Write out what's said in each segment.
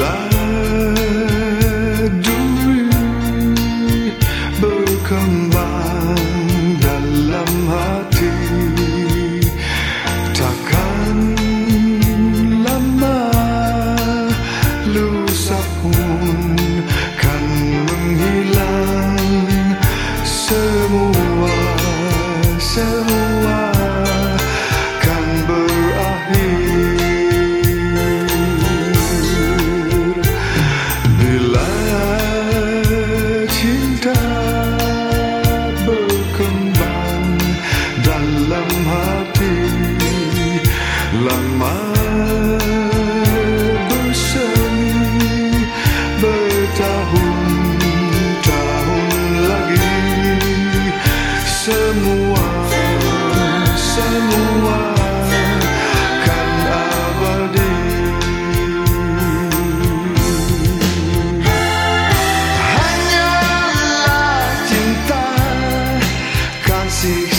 life. Semua, semua. Kan abadi Hanyalah cinta kasih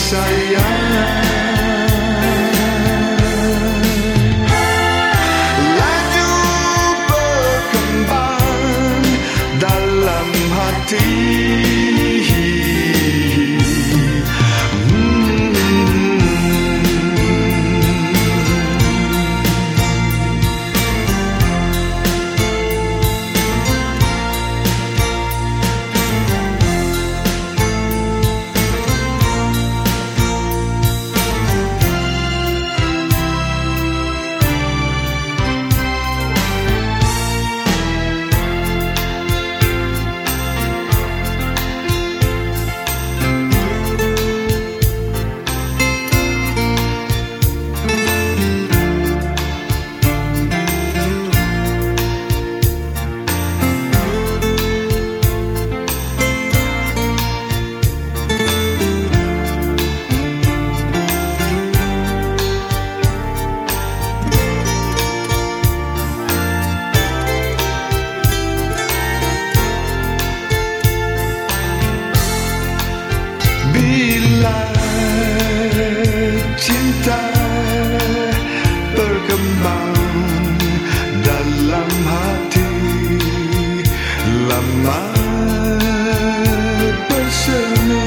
Cinta berkembang dalam hati Lama bersemi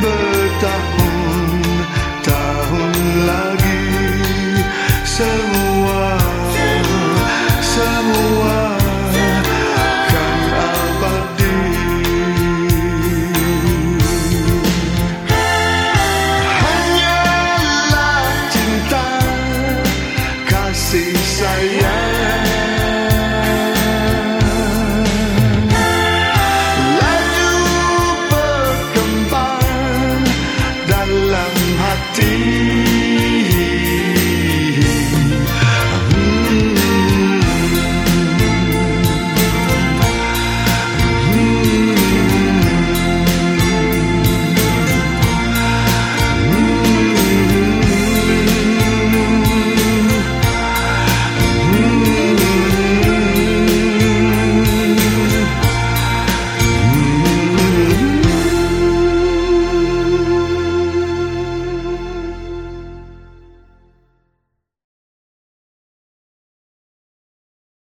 bertahun-tahun lagi. Semua, semua